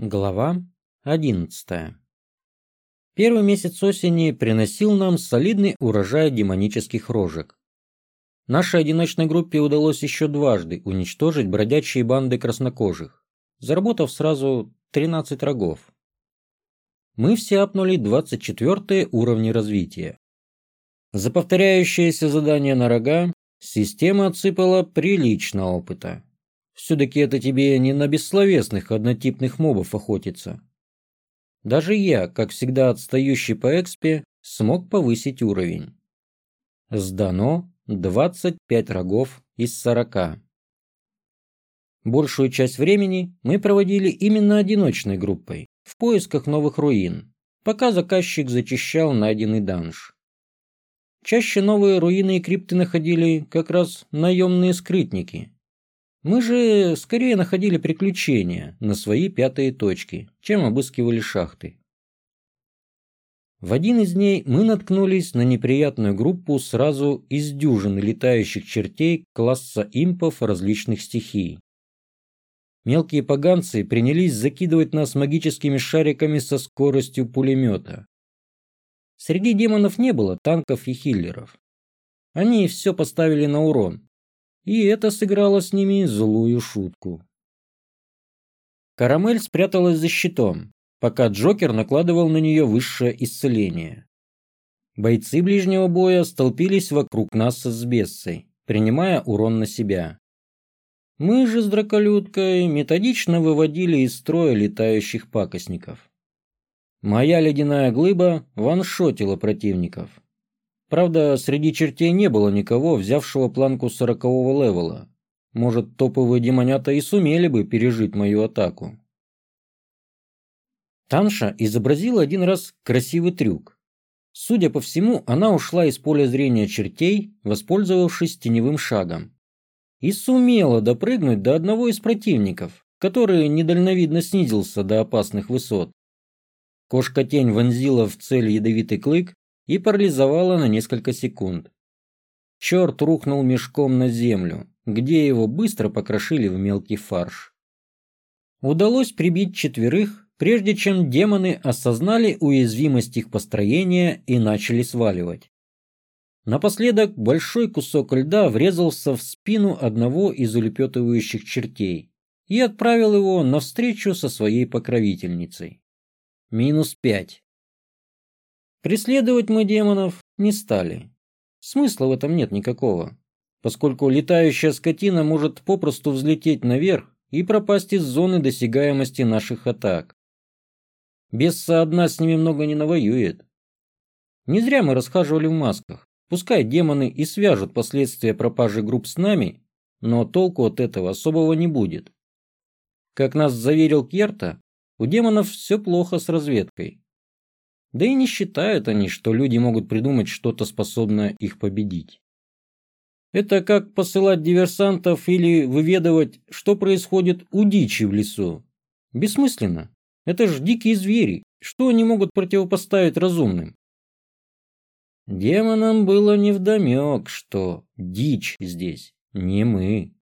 Глава 11. Первый месяц осени приносил нам солидный урожай демонических рожек. Нашей одиночной группе удалось еще дважды уничтожить бродячие банды краснокожих, заработав сразу 13 рогов. Мы все апнули 24 уровни развития. За повторяющееся задание на рога система отсыпала прилично опыта. Все-таки это тебе не на бессловесных однотипных мобов охотиться. Даже я, как всегда отстающий по экспе, смог повысить уровень. Сдано 25 рогов из 40. Большую часть времени мы проводили именно одиночной группой, в поисках новых руин, пока заказчик зачищал найденный данж. Чаще новые руины и крипты находили как раз наемные скрытники, мы же скорее находили приключения на свои пятые точки, чем обыскивали шахты. В один из дней мы наткнулись на неприятную группу сразу из дюжины летающих чертей класса импов различных стихий. Мелкие поганцы принялись закидывать нас магическими шариками со скоростью пулемета. Среди демонов не было танков и хиллеров. Они все поставили на урон, и это сыграло с ними злую шутку. Карамель спряталась за щитом, пока Джокер накладывал на нее высшее исцеление. Бойцы ближнего боя столпились вокруг нас с Бессой, принимая урон на себя. Мы же с Драколюткой методично выводили из строя летающих пакостников. Моя ледяная глыба ваншотила противников, Правда, среди чертей не было никого, взявшего планку сорокового левела. Может, топовые демонята и сумели бы пережить мою атаку. Танша изобразила один раз красивый трюк. Судя по всему, она ушла из поля зрения чертей, воспользовавшись теневым шагом. И сумела допрыгнуть до одного из противников, который недальновидно снизился до опасных высот. Кошка-тень вонзила в цель ядовитый клык, и парализовало на несколько секунд. Черт рухнул мешком на землю, где его быстро покрошили в мелкий фарш. Удалось прибить четверых, прежде чем демоны осознали уязвимость их построения и начали сваливать. Напоследок большой кусок льда врезался в спину одного из улепетывающих чертей и отправил его навстречу со своей покровительницей. Минус пять. Преследовать мы демонов не стали. Смысла в этом нет никакого, поскольку летающая скотина может попросту взлететь наверх и пропасть из зоны досягаемости наших атак. Бесса одна с ними много не навоюет. Не зря мы расхаживали в масках. Пускай демоны и свяжут последствия пропажи групп с нами, но толку от этого особого не будет. Как нас заверил Керта, у демонов все плохо с разведкой. Да и не считают они, что люди могут придумать что-то способное их победить. Это как посылать диверсантов или выведывать, что происходит у дичи в лесу. Бессмысленно. Это ж дикие звери. Что они могут противопоставить разумным? Демонам было невдомек, что дичь здесь не мы.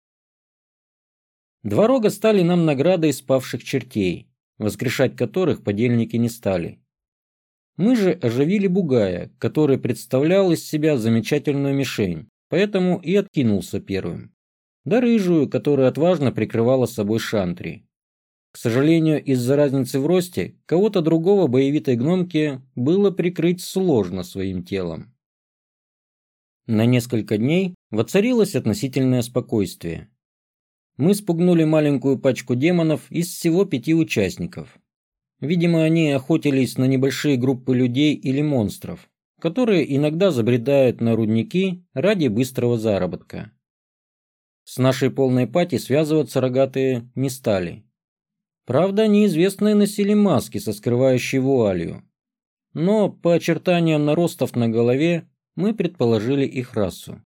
Два рога стали нам наградой спавших чертей, воскрешать которых подельники не стали. Мы же оживили бугая, который представлял из себя замечательную мишень, поэтому и откинулся первым. Да рыжую, которая отважно прикрывала собой шантри. К сожалению, из-за разницы в росте, кого-то другого боевитой гномке было прикрыть сложно своим телом. На несколько дней воцарилось относительное спокойствие. Мы спугнули маленькую пачку демонов из всего пяти участников, Видимо, они охотились на небольшие группы людей или монстров, которые иногда забредают на рудники ради быстрого заработка. С нашей полной пати связываться рогатые не стали. Правда, неизвестные носили маски со скрывающей вуалью. Но по очертаниям наростов на голове мы предположили их расу.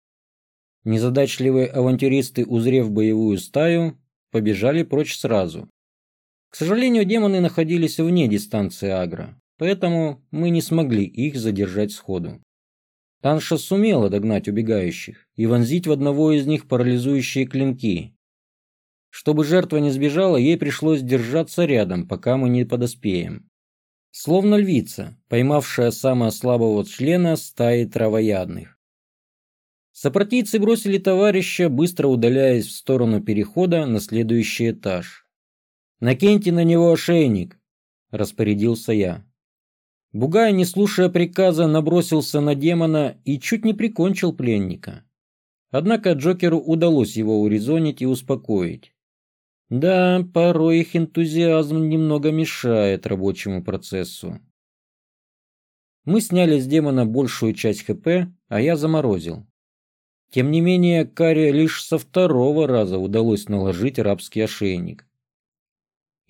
Незадачливые авантюристы, узрев боевую стаю, побежали прочь сразу, к сожалению, демоны находились вне дистанции агро, поэтому мы не смогли их задержать сходу. Танша сумела догнать убегающих и вонзить в одного из них парализующие клинки. Чтобы жертва не сбежала, ей пришлось держаться рядом, пока мы не подоспеем. Словно львица, поймавшая самого слабого члена стаи травоядных. Сопротивцы бросили товарища, быстро удаляясь в сторону перехода на следующий этаж. «Накиньте на него ошейник», – распорядился я. Бугай, не слушая приказа, набросился на демона и чуть не прикончил пленника. Однако Джокеру удалось его урезонить и успокоить. Да, порой их энтузиазм немного мешает рабочему процессу. Мы сняли с демона большую часть ХП, а я заморозил. Тем не менее, Каре лишь со второго раза удалось наложить рабский ошейник.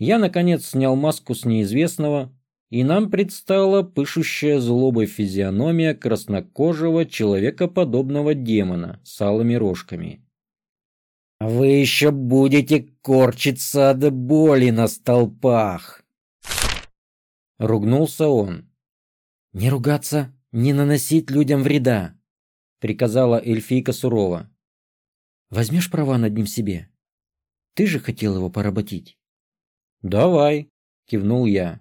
Я, наконец, снял маску с неизвестного, и нам предстала пышущая злобой физиономия краснокожего человекоподобного демона с алыми рожками. «Вы еще будете корчиться от боли на столпах!» Ругнулся он. «Не ругаться, не наносить людям вреда!» Приказала эльфийка сурово. «Возьмешь права над ним себе? Ты же хотел его поработить!» «Давай!» – кивнул я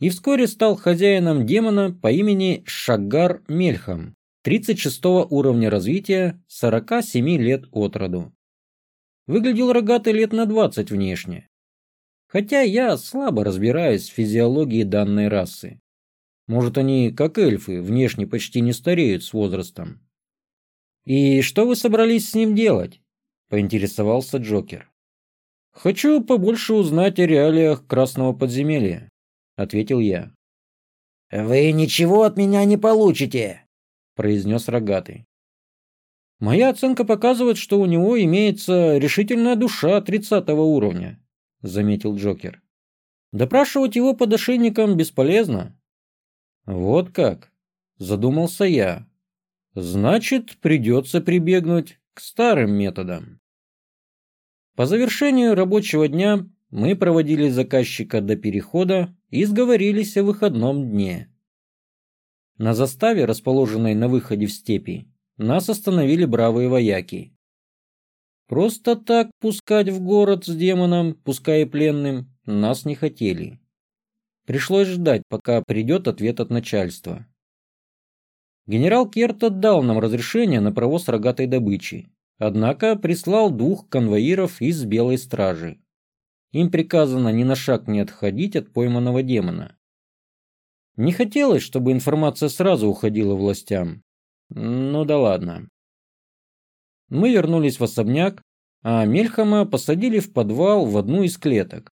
и вскоре стал хозяином демона по имени Шагар Мельхам, 36 уровня развития, 47 лет от роду. Выглядел рогатый лет на 20 внешне. Хотя я слабо разбираюсь в физиологии данной расы. Может, они, как эльфы, внешне почти не стареют с возрастом. «И что вы собрались с ним делать?» – поинтересовался Джокер. «Хочу побольше узнать о реалиях Красного подземелья ответил я. Вы ничего от меня не получите, произнес рогатый. Моя оценка показывает, что у него имеется решительная душа тридцатого уровня, заметил Джокер. Допрашивать его под ошейником бесполезно. Вот как, задумался я. Значит, придется прибегнуть к старым методам. По завершению рабочего дня мы проводили заказчика до перехода и сговорились о выходном дне. На заставе, расположенной на выходе в степи, нас остановили бравые вояки. Просто так пускать в город с демоном, пускай и пленным, нас не хотели. Пришлось ждать, пока придет ответ от начальства. Генерал Керт отдал нам разрешение на провоз рогатой добычи, однако прислал двух конвоиров из Белой Стражи. Им приказано ни на шаг не отходить от пойманного демона. Не хотелось, чтобы информация сразу уходила властям. Ну да ладно. Мы вернулись в особняк, а Мельхама посадили в подвал в одну из клеток.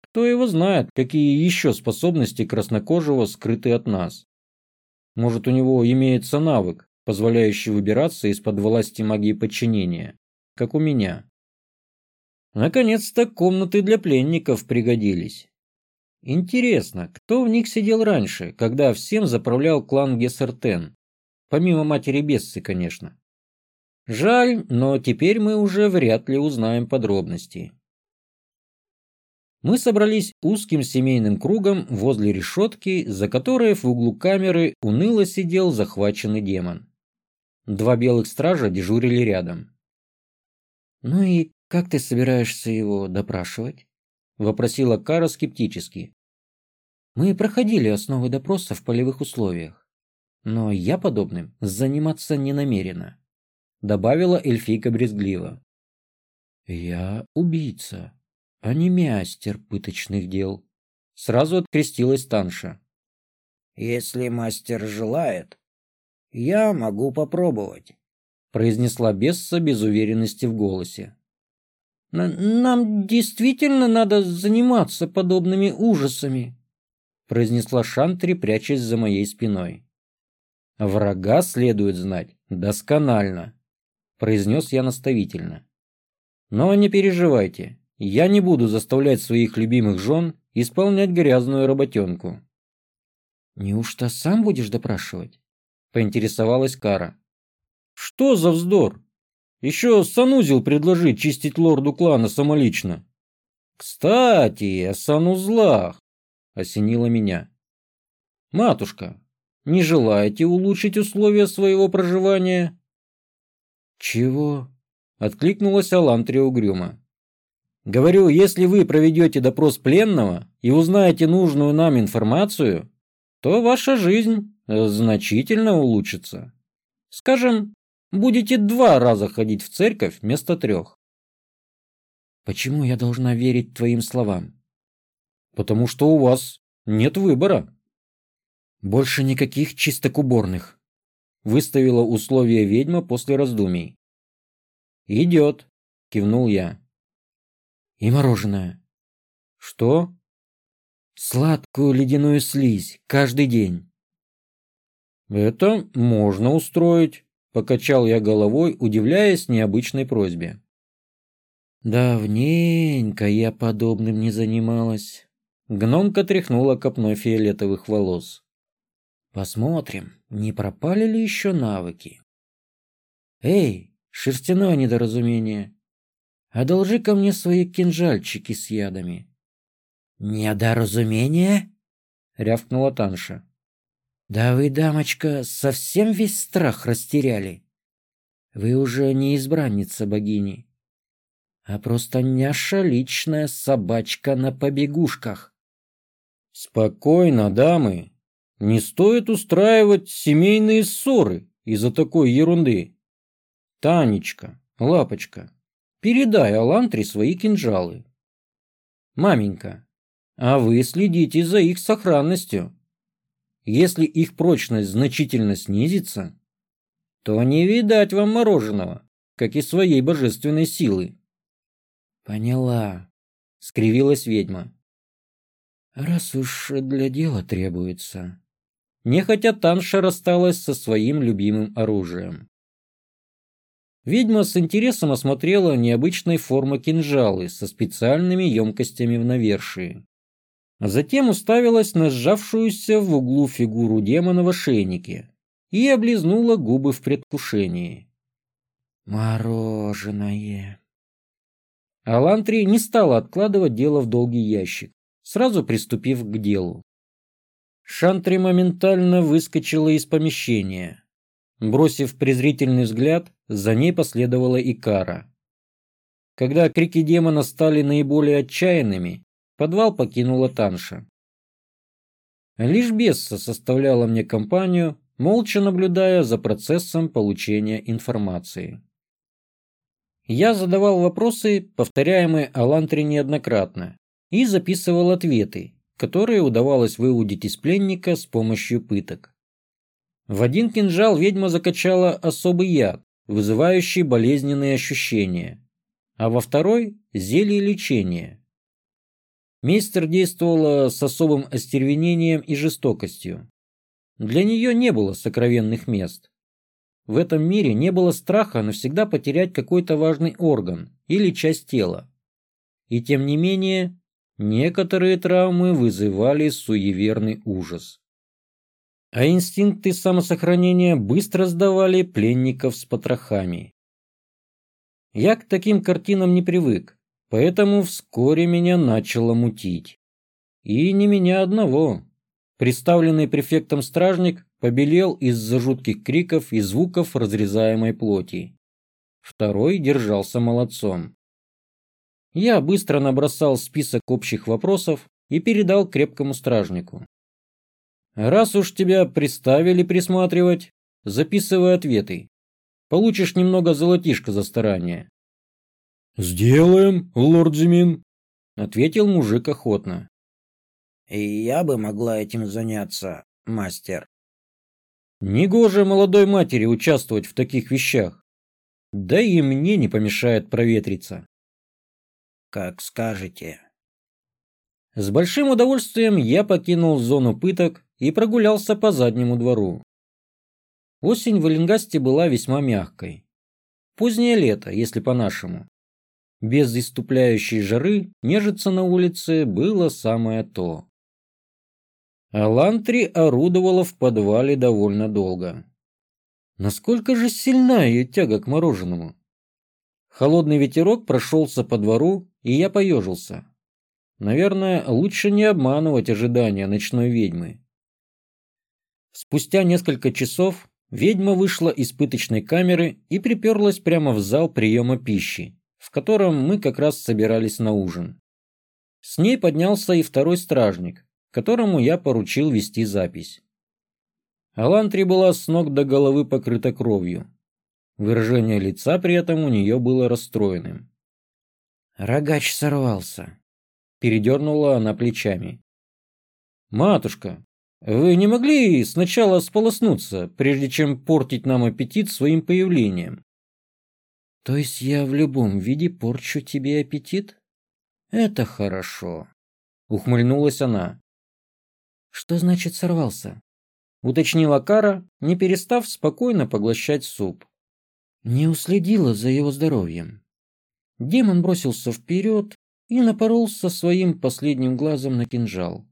Кто его знает, какие еще способности краснокожего скрыты от нас. Может, у него имеется навык, позволяющий выбираться из-под власти магии подчинения, как у меня. Наконец-то комнаты для пленников пригодились. Интересно, кто в них сидел раньше, когда всем заправлял клан Гессертен? Помимо матери Бессы, конечно. Жаль, но теперь мы уже вряд ли узнаем подробности. Мы собрались узким семейным кругом возле решетки, за которой в углу камеры уныло сидел захваченный демон. Два белых стража дежурили рядом. «Ну и «Как ты собираешься его допрашивать?» – вопросила Кара скептически. «Мы проходили основы допроса в полевых условиях, но я подобным заниматься не намерена», – добавила эльфийка брезгливо. «Я убийца, а не мастер пыточных дел», – сразу открестилась Танша. «Если мастер желает, я могу попробовать», – произнесла Бесса без уверенности в голосе. «Нам действительно надо заниматься подобными ужасами», произнесла Шантри, прячась за моей спиной. «Врага следует знать досконально», произнес я наставительно. «Но не переживайте, я не буду заставлять своих любимых жен исполнять грязную работенку». «Неужто сам будешь допрашивать?» Поинтересовалась Кара. «Что за вздор?» Еще санузел предложить чистить лорду клана самолично. Кстати, о санузлах, осенило меня. Матушка, не желаете улучшить условия своего проживания? Чего? Откликнулась Алантрия угрюмо. Говорю, если вы проведете допрос пленного и узнаете нужную нам информацию, то ваша жизнь значительно улучшится. Скажем, будете два раза ходить в церковь вместо трех. Почему я должна верить твоим словам? Потому что у вас нет выбора. Больше никаких чисток уборных. Выставила условие ведьма после раздумий. Идет, кивнул я. И мороженое. Что? Сладкую ледяную слизь каждый день. Это можно устроить, покачал я головой, удивляясь необычной просьбе. Давненько я подобным не занималась. Гномка тряхнула копной фиолетовых волос. Посмотрим, не пропали ли еще навыки. Эй, шерстяное недоразумение, одолжи ко мне свои кинжальчики с ядами. Недоразумение? рявкнула Танша. Да вы, дамочка, совсем весь страх растеряли. Вы уже не избранница богини, а просто няша личная собачка на побегушках. Спокойно, дамы. Не стоит устраивать семейные ссоры из-за такой ерунды. Танечка, лапочка, передай Алантре свои кинжалы. Маменька, а вы следите за их сохранностью. Если их прочность значительно снизится, то не видать вам мороженого, как и своей божественной силы. Поняла, скривилась ведьма. Раз уж для дела требуется. Нехотя Танша рассталась со своим любимым оружием. Ведьма с интересом осмотрела необычной формы кинжалы со специальными емкостями в навершии. А затем уставилась на сжавшуюся в углу фигуру демона в ошейнике и облизнула губы в предвкушении. «Мороженое!» Алантри не стала откладывать дело в долгий ящик, сразу приступив к делу. Шантри моментально выскочила из помещения. Бросив презрительный взгляд, за ней последовала и Кара. Когда крики демона стали наиболее отчаянными, подвал покинула Танша. Лишь Бесса составляла мне компанию, молча наблюдая за процессом получения информации. Я задавал вопросы, повторяемые Алантре неоднократно, и записывал ответы, которые удавалось выудить из пленника с помощью пыток. В один кинжал ведьма закачала особый яд, вызывающий болезненные ощущения, а во второй – зелье лечения. Мейстер действовала с особым остервенением и жестокостью. Для нее не было сокровенных мест, в этом мире не было страха навсегда потерять какой-то важный орган или часть тела. И тем не менее, некоторые травмы вызывали суеверный ужас. А инстинкты самосохранения быстро сдавали пленников с потрохами. Я к таким картинам не привык, поэтому вскоре меня начало мутить. И не меня одного. Представленный префектом стражник побелел из-за жутких криков и звуков разрезаемой плоти. Второй держался молодцом. Я быстро набросал список общих вопросов и передал крепкому стражнику. «Раз уж тебя приставили присматривать, записывай ответы. Получишь немного золотишка за старание». «Сделаем, лорд Зимин», — ответил мужик охотно. «И я бы могла этим заняться, мастер», Негоже молодой матери участвовать в таких вещах. Да и мне не помешает проветриться. Как скажете. С большим удовольствием я покинул зону пыток и прогулялся по заднему двору. Осень в Эленгасте была весьма мягкой. Позднее лето, если по-нашему. Без иступляющей жары нежиться на улице было самое то. Алантри орудовала в подвале довольно долго. Насколько же сильна ее тяга к мороженому? Холодный ветерок прошелся по двору, и я поежился. Наверное, лучше не обманывать ожидания ночной ведьмы. Спустя несколько часов ведьма вышла из пыточной камеры и приперлась прямо в зал приема пищи, в котором мы как раз собирались на ужин. С ней поднялся и второй стражник, которому я поручил вести запись. Алантри была с ног до головы покрыта кровью. Выражение лица при этом у нее было расстроенным. «Рогач сорвался», — передернула она плечами. «Матушка, вы не могли сначала сполоснуться, прежде чем портить нам аппетит своим появлением?» «То есть я в любом виде порчу тебе аппетит?» «Это хорошо», — ухмыльнулась она. «Что значит сорвался?» — уточнила Кара, не перестав спокойно поглощать суп. Не уследила за его здоровьем. Демон бросился вперед и напоролся своим последним глазом на кинжал.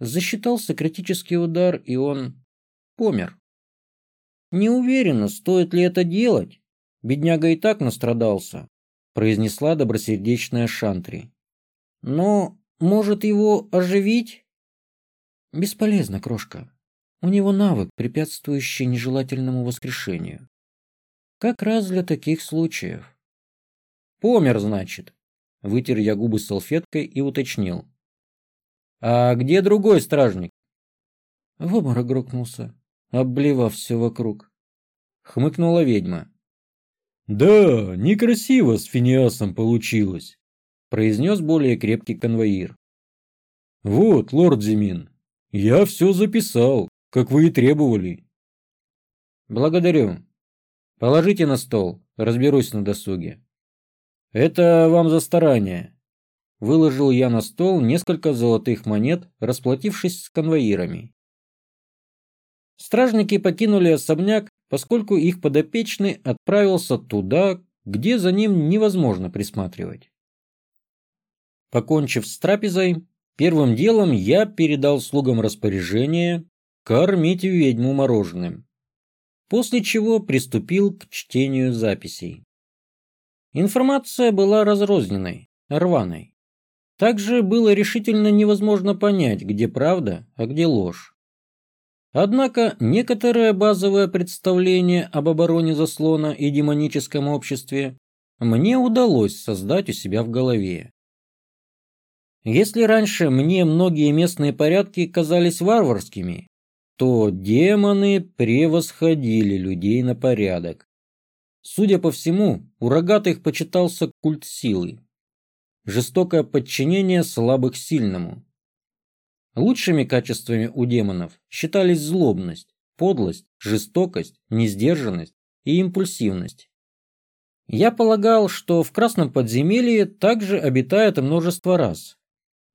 Засчитался критический удар, и он помер. «Не уверена, стоит ли это делать. Бедняга и так настрадался», — произнесла добросердечная Шантри. «Но, может, его оживить?» «Бесполезно, крошка. У него навык, препятствующий нежелательному воскрешению. Как раз для таких случаев. Помер, значит. Вытер я губы салфеткой и уточнил. А где другой стражник? В обморок грохнулся, обливав все вокруг. Хмыкнула ведьма. Да, некрасиво с Финиасом получилось, произнес более крепкий конвоир. Вот, лорд Зимин, я все записал как вы и требовали. Благодарю. Положите на стол, разберусь на досуге. Это вам за старание. Выложил я на стол несколько золотых монет, расплатившись с конвоирами. Стражники покинули особняк, поскольку их подопечный отправился туда, где за ним невозможно присматривать. Покончив с трапезой, первым делом я передал слугам распоряжение кормить ведьму мороженым. После чего приступил к чтению записей. Информация была разрозненной, рваной. Также было решительно невозможно понять, где правда, а где ложь. Однако некоторое базовое представление об обороне заслона и демоническом обществе мне удалось создать у себя в голове. Если раньше мне многие местные порядки казались варварскими, то демоны превосходили людей на порядок. Судя по всему, у рогатых почитался культ силы. Жестокое подчинение слабых сильному. Лучшими качествами у демонов считались злобность, подлость, жестокость, несдержанность и импульсивность. Я полагал, что в Красном подземелье также обитает множество рас.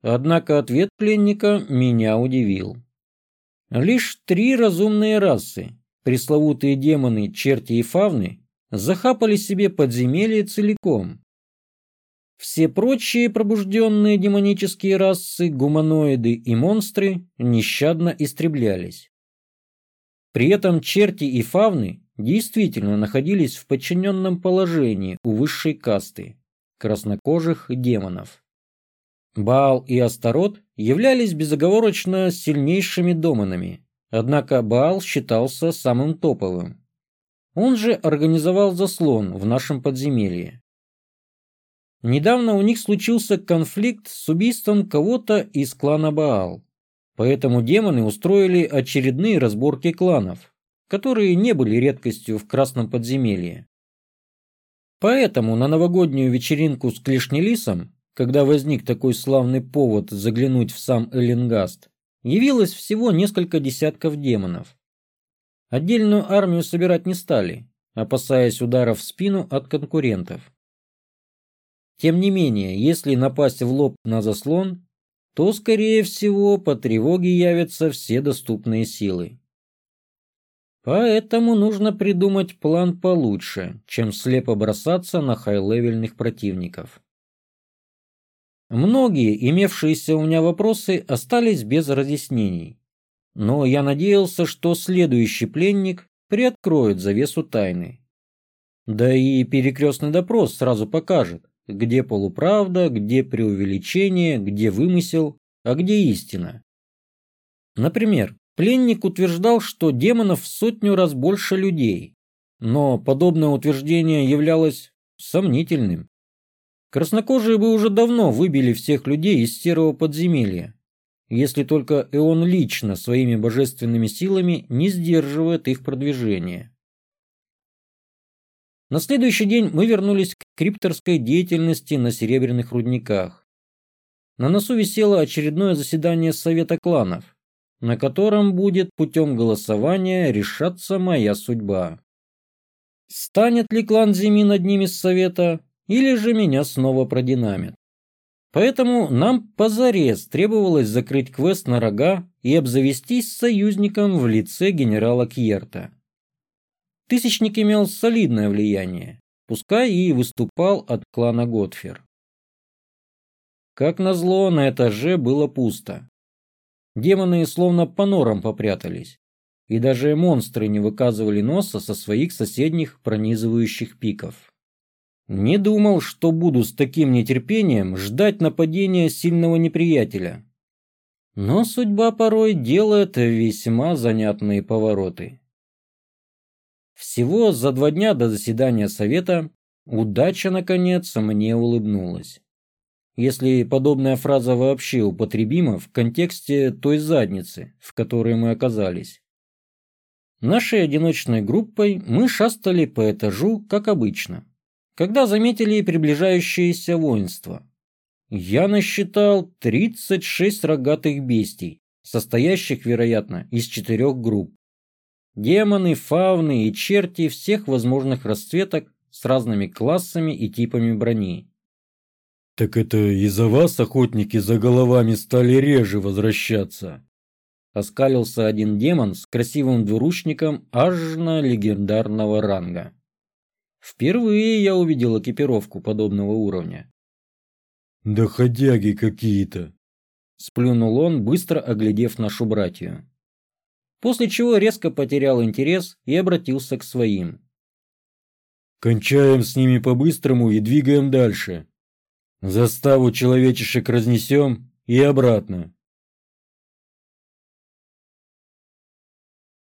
Однако ответ пленника меня удивил. Лишь три разумные расы, пресловутые демоны, черти и фавны, захапали себе подземелье целиком. Все прочие пробужденные демонические расы, гуманоиды и монстры нещадно истреблялись. При этом черти и фавны действительно находились в подчиненном положении у высшей касты – краснокожих демонов. Баал и Астарот являлись безоговорочно сильнейшими доманами, однако Баал считался самым топовым. Он же организовал заслон в нашем подземелье. Недавно у них случился конфликт с убийством кого-то из клана Баал, поэтому демоны устроили очередные разборки кланов, которые не были редкостью в Красном подземелье. Поэтому на новогоднюю вечеринку с Клешнелисом когда возник такой славный повод заглянуть в сам Эллингаст, явилось всего несколько десятков демонов. Отдельную армию собирать не стали, опасаясь ударов в спину от конкурентов. Тем не менее, если напасть в лоб на заслон, то, скорее всего, по тревоге явятся все доступные силы. Поэтому нужно придумать план получше, чем слепо бросаться на хай-левельных противников. Многие имевшиеся у меня вопросы остались без разъяснений. Но я надеялся, что следующий пленник приоткроет завесу тайны. Да и перекрестный допрос сразу покажет, где полуправда, где преувеличение, где вымысел, а где истина. Например, пленник утверждал, что демонов в сотню раз больше людей, но подобное утверждение являлось сомнительным Краснокожие бы уже давно выбили всех людей из серого подземелья, если только Эон лично своими божественными силами не сдерживает их продвижение. На следующий день мы вернулись к крипторской деятельности на серебряных рудниках. На носу висело очередное заседание Совета кланов, на котором будет путем голосования решаться моя судьба. Станет ли клан Зими над ними с Совета, или же меня снова продинамит. Поэтому нам позарез требовалось закрыть квест на рога и обзавестись союзником в лице генерала Кьерта. Тысячник имел солидное влияние, пускай и выступал от клана Готфер. Как назло, на этаже было пусто. Демоны словно по норам попрятались, и даже монстры не выказывали носа со своих соседних пронизывающих пиков. Не думал, что буду с таким нетерпением ждать нападения сильного неприятеля. Но судьба порой делает весьма занятные повороты. Всего за два дня до заседания совета удача, наконец, мне улыбнулась. Если подобная фраза вообще употребима в контексте той задницы, в которой мы оказались. Нашей одиночной группой мы шастали по этажу, как обычно, когда заметили приближающееся воинство. Я насчитал 36 рогатых бестий, состоящих, вероятно, из четырех групп. Демоны, фауны и черти всех возможных расцветок с разными классами и типами брони. «Так это из-за вас охотники за головами стали реже возвращаться?» Оскалился один демон с красивым двуручником аж на легендарного ранга. Впервые я увидел экипировку подобного уровня. «Доходяги какие-то!» Сплюнул он, быстро оглядев нашу братью после чего резко потерял интерес и обратился к своим. «Кончаем с ними по-быстрому и двигаем дальше. Заставу человечешек разнесем и обратно.